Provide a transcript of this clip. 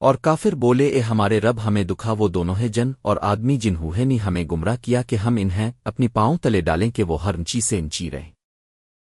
اور کافر بولے، اے ہمارے رب، ہمیں دکھا وہ دونوں ہے جن، اور آدمی جن ہوئے نے ہمیں گمراہ کیا کہ ہم انہیں اپنی پاؤں تلے ڈالیں کہ وہ ہر انچی سے انچی رہیں۔